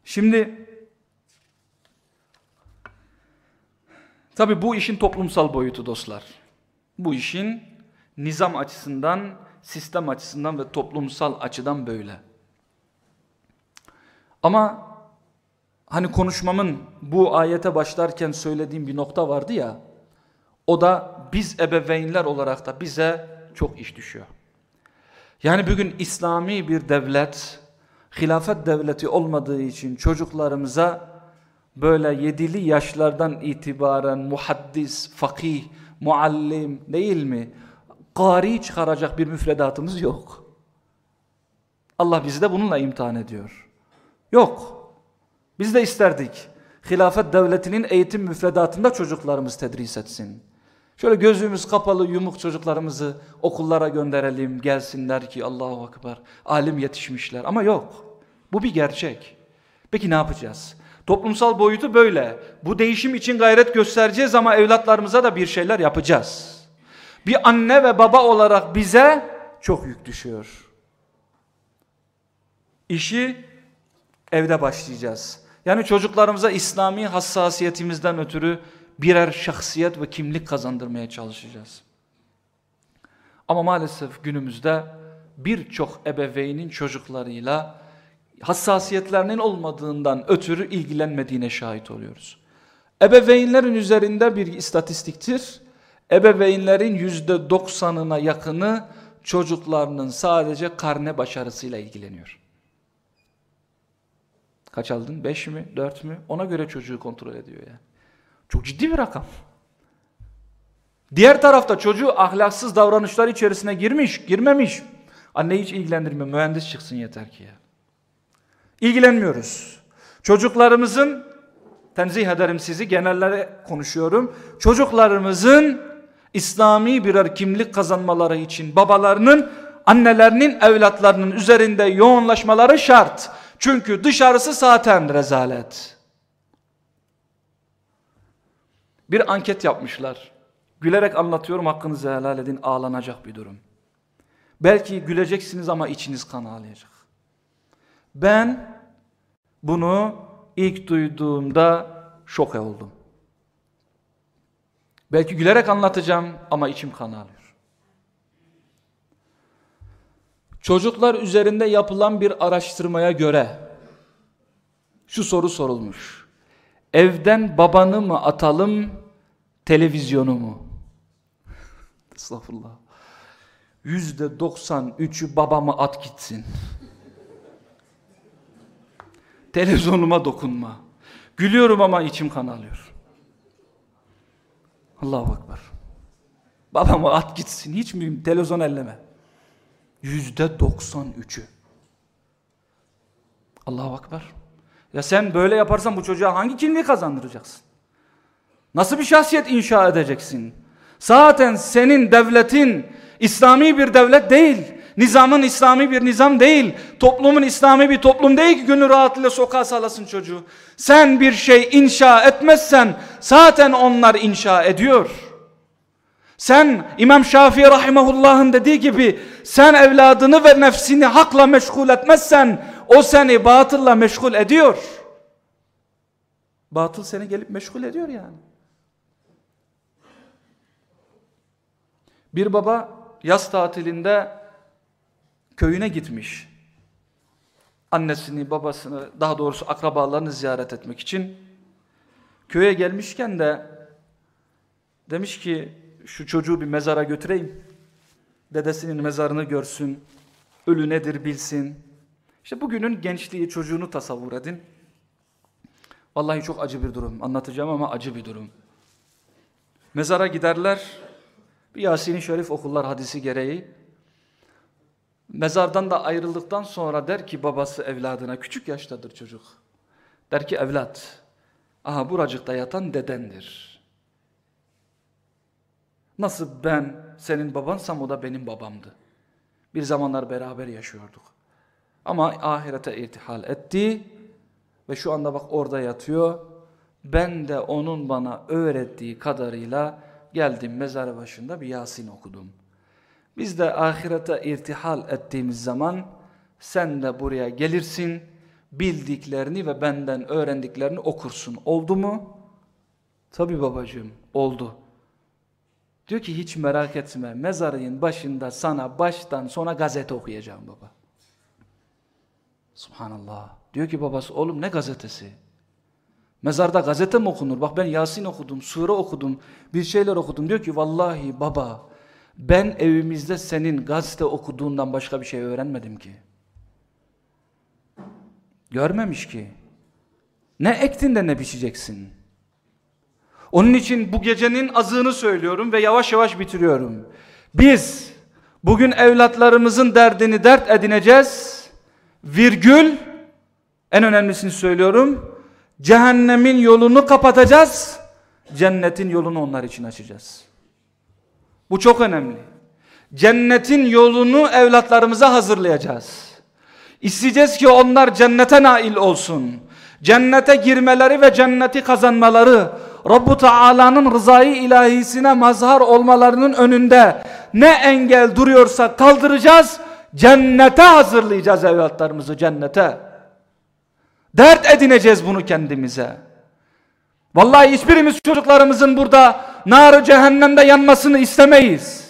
Şimdi tabi bu işin toplumsal boyutu dostlar. Bu işin nizam açısından, sistem açısından ve toplumsal açıdan böyle. Ama hani konuşmamın bu ayete başlarken söylediğim bir nokta vardı ya. O da biz ebeveynler olarak da bize çok iş düşüyor. Yani bugün İslami bir devlet, hilafet devleti olmadığı için çocuklarımıza böyle yedili yaşlardan itibaren muhaddis, fakih, muallim değil mi? Gari çıkaracak bir müfredatımız yok. Allah bizi de bununla imtihan ediyor. Yok. Biz de isterdik. Hilafet devletinin eğitim müfredatında çocuklarımız tedris etsin. Şöyle gözümüz kapalı yumuk çocuklarımızı okullara gönderelim gelsinler ki Allahu Akbar alim yetişmişler ama yok. Bu bir gerçek. Peki ne yapacağız? Toplumsal boyutu böyle. Bu değişim için gayret göstereceğiz ama evlatlarımıza da bir şeyler yapacağız. Bir anne ve baba olarak bize çok yük düşüyor. İşi evde başlayacağız. Yani çocuklarımıza İslami hassasiyetimizden ötürü birer şahsiyet ve kimlik kazandırmaya çalışacağız. Ama maalesef günümüzde birçok ebeveynin çocuklarıyla hassasiyetlerinin olmadığından ötürü ilgilenmediğine şahit oluyoruz. Ebeveynlerin üzerinde bir istatistiktir. Ebeveynlerin yüzde doksanına yakını çocuklarının sadece karne başarısıyla ilgileniyor. Kaç aldın? Beş mi? Dört mü? Ona göre çocuğu kontrol ediyor yani. Çok ciddi bir rakam. Diğer tarafta çocuğu ahlaksız davranışlar içerisine girmiş, girmemiş. Anne hiç ilgilendirmiyor. Mühendis çıksın yeter ki ya. İlgilenmiyoruz. Çocuklarımızın, tenzih ederim sizi, genellere konuşuyorum. Çocuklarımızın İslami birer kimlik kazanmaları için babalarının, annelerinin, evlatlarının üzerinde yoğunlaşmaları şart. Çünkü dışarısı zaten rezalet. Bir anket yapmışlar. Gülerek anlatıyorum hakkınızı helal edin ağlanacak bir durum. Belki güleceksiniz ama içiniz kan ağlayacak. Ben bunu ilk duyduğumda şok oldum. Belki gülerek anlatacağım ama içim kan ağlıyor. Çocuklar üzerinde yapılan bir araştırmaya göre şu soru sorulmuş. Evden babanı mı atalım, televizyonu mu? Estağfurullah. Yüzde doksan üçü babamı at gitsin. Televizyonuma dokunma. Gülüyorum ama içim kan alıyor. Allahu Ekber. Babamı at gitsin. Hiç mühim. Televizyon elleme. Yüzde doksan üçü. Allahu Ekber. Ya sen böyle yaparsan bu çocuğa hangi kimliği kazandıracaksın? Nasıl bir şahsiyet inşa edeceksin? Zaten senin devletin İslami bir devlet değil. Nizamın İslami bir nizam değil. Toplumun İslami bir toplum değil ki günü rahatlıkla sokağa salasın çocuğu. Sen bir şey inşa etmezsen zaten onlar inşa ediyor. Sen İmam Şafii rahimahullah'ın dediği gibi sen evladını ve nefsini hakla meşgul etmezsen o seni batılla meşgul ediyor. Batıl seni gelip meşgul ediyor yani. Bir baba yaz tatilinde köyüne gitmiş. Annesini, babasını, daha doğrusu akrabalarını ziyaret etmek için. Köye gelmişken de demiş ki şu çocuğu bir mezara götüreyim. Dedesinin mezarını görsün. Ölü nedir bilsin. İşte bugünün gençliği çocuğunu tasavvur edin. Vallahi çok acı bir durum. Anlatacağım ama acı bir durum. Mezara giderler. Bir Yasin-i Şerif okullar hadisi gereği. Mezardan da ayrıldıktan sonra der ki babası evladına küçük yaştadır çocuk. Der ki evlat aha buracıkta yatan dedendir. Nasıl ben senin babansam o da benim babamdı. Bir zamanlar beraber yaşıyorduk. Ama ahirete irtihal etti ve şu anda bak orada yatıyor. Ben de onun bana öğrettiği kadarıyla geldim mezar başında bir Yasin okudum. Biz de ahirete irtihal ettiğimiz zaman sen de buraya gelirsin, bildiklerini ve benden öğrendiklerini okursun. Oldu mu? Tabi babacığım oldu. Diyor ki hiç merak etme mezarın başında sana baştan sona gazete okuyacağım baba. Subhanallah. Diyor ki babası oğlum ne gazetesi? Mezarda gazete mi okunur? Bak ben Yasin okudum, sure okudum, bir şeyler okudum. Diyor ki vallahi baba ben evimizde senin gazete okuduğundan başka bir şey öğrenmedim ki. Görmemiş ki. Ne ektin de ne biçeceksin. Onun için bu gecenin azığını söylüyorum ve yavaş yavaş bitiriyorum. Biz bugün evlatlarımızın derdini dert edineceğiz. Virgül en önemlisini söylüyorum. Cehennemin yolunu kapatacağız. Cennetin yolunu onlar için açacağız. Bu çok önemli. Cennetin yolunu evlatlarımıza hazırlayacağız. İsteyeceğiz ki onlar cennete nail olsun. Cennete girmeleri ve cenneti kazanmaları, Rabbu Teala'nın rızayı ilahisine mazhar olmalarının önünde ne engel duruyorsa kaldıracağız. Cennete hazırlayacağız evlatlarımızı cennete. Dert edineceğiz bunu kendimize. Vallahi hiçbirimiz çocuklarımızın burada nar cehennemde yanmasını istemeyiz.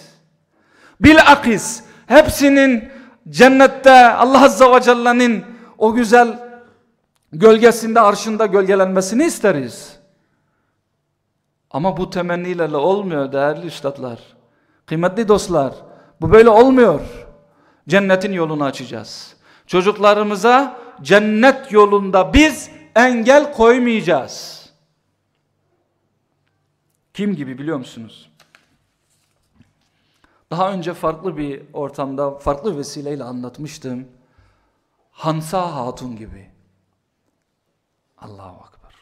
Bil akis hepsinin cennette Allah Azze ve Celle'nin o güzel gölgesinde arşında gölgelenmesini isteriz. Ama bu temennilerle olmuyor değerli üstadlar. Kıymetli dostlar bu böyle olmuyor. Cennetin yolunu açacağız. Çocuklarımıza cennet yolunda biz engel koymayacağız. Kim gibi biliyor musunuz? Daha önce farklı bir ortamda, farklı bir vesileyle anlatmıştım. Hansa Hatun gibi. Allahu Akbar.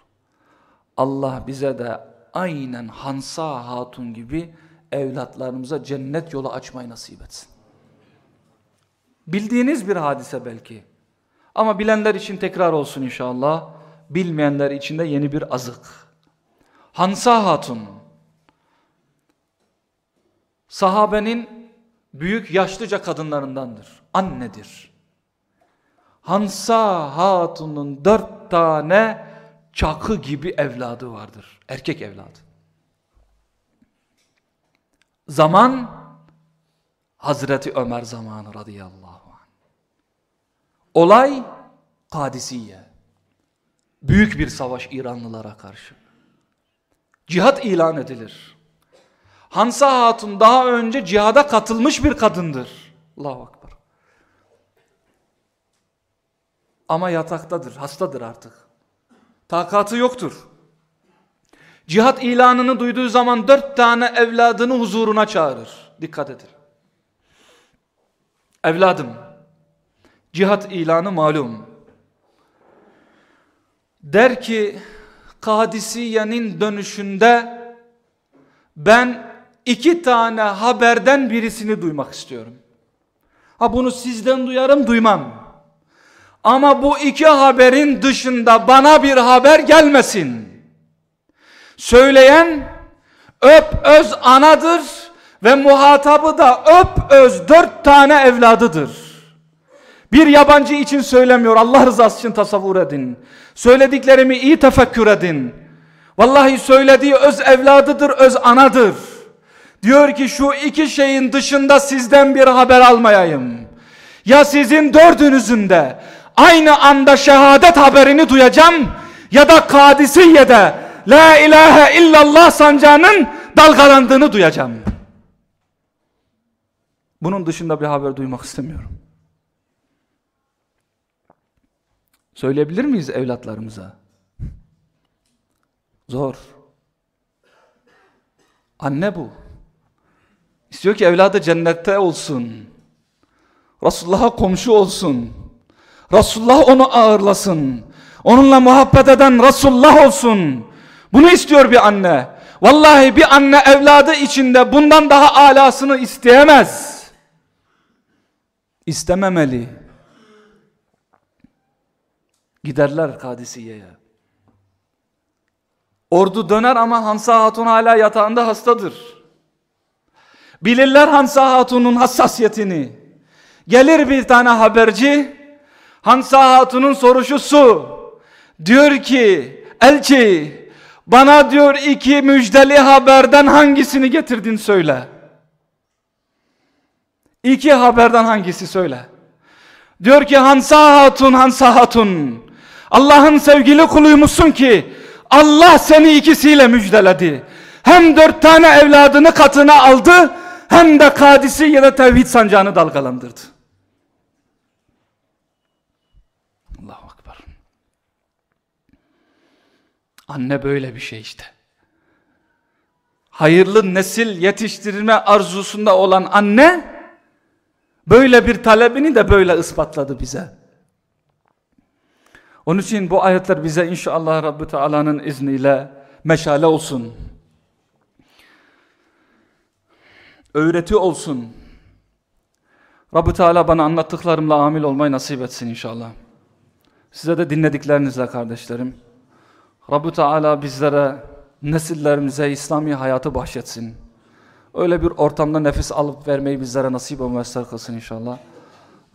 Allah bize de aynen Hansa Hatun gibi evlatlarımıza cennet yolu açmayı nasip etsin. Bildiğiniz bir hadise belki. Ama bilenler için tekrar olsun inşallah. Bilmeyenler için de yeni bir azık. Hansa Hatun sahabenin büyük yaşlıca kadınlarındandır. Annedir. Hansa Hatun'un dört tane çakı gibi evladı vardır. Erkek evladı. Zaman Hazreti Ömer zamanı radıyallahu anh. Olay Kadisiye. Büyük bir savaş İranlılara karşı. Cihat ilan edilir. Hansa Hatun daha önce cihada katılmış bir kadındır. Allahu Akbar. Ama yataktadır, hastadır artık. Takatı yoktur. Cihat ilanını duyduğu zaman dört tane evladını huzuruna çağırır. Dikkat edin. Evladım, cihat ilanı malum. Der ki, Kadisiye'nin dönüşünde ben iki tane haberden birisini duymak istiyorum. Ha bunu sizden duyarım duymam. Ama bu iki haberin dışında bana bir haber gelmesin. Söyleyen öp öz anadır ve muhatabı da öp öz dört tane evladıdır. Bir yabancı için söylemiyor Allah rızası için tasavvur edin. Söylediklerimi iyi tefekkür edin. Vallahi söylediği öz evladıdır, öz anadır. Diyor ki şu iki şeyin dışında sizden bir haber almayayım. Ya sizin dördünüzün de aynı anda şehadet haberini duyacağım ya da Kadisiye'de La ilahe illallah sancağının dalgalandığını duyacağım. Bunun dışında bir haber duymak istemiyorum. Söyleyebilir miyiz evlatlarımıza? Zor. Anne bu. İstiyor ki evladı cennette olsun. Resulullah'a komşu olsun. Resulullah onu ağırlasın. Onunla muhabbet eden Resulullah olsun. Bunu istiyor bir anne. Vallahi bir anne evladı içinde bundan daha alasını isteyemez. İstememeli. Giderler Kadisiye'ye. Ordu döner ama Hansa Hatun hala yatağında hastadır. Bilirler Hansa Hatun'un hassasiyetini. Gelir bir tane haberci, Hansa Hatun'un soruşu su. Diyor ki, elçi, bana diyor iki müjdeli haberden hangisini getirdin söyle. İki haberden hangisi söyle. Diyor ki Hansa Hatun, Hansa Hatun. Allah'ın sevgili kuluymuşsun ki Allah seni ikisiyle müjdeledi. Hem dört tane evladını katına aldı hem de kadisi ya da tevhid sancağını dalgalandırdı. Allahu Akbar. Anne böyle bir şey işte. Hayırlı nesil yetiştirme arzusunda olan anne böyle bir talebini de böyle ispatladı bize. Onun için bu ayetler bize inşallah Rabbü Teala'nın izniyle meşale olsun. Öğreti olsun. Rabbü Teala bana anlattıklarımla amil olmayı nasip etsin inşallah. Size de dinlediklerinizle kardeşlerim. Rabbü Teala bizlere nesillerimize İslami hayatı bahşetsin. Öyle bir ortamda nefes alıp vermeyi bizlere nasip ve müessar kılsın inşallah.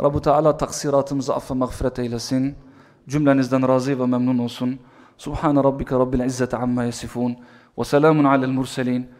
Rabbu Teala taksiratımızı affe mağfiret eylesin. Cümlenizden razı ve memnun olsun. Subhane rabbike rabbil izzeti amma yasifun. Ve selamun alel murselin.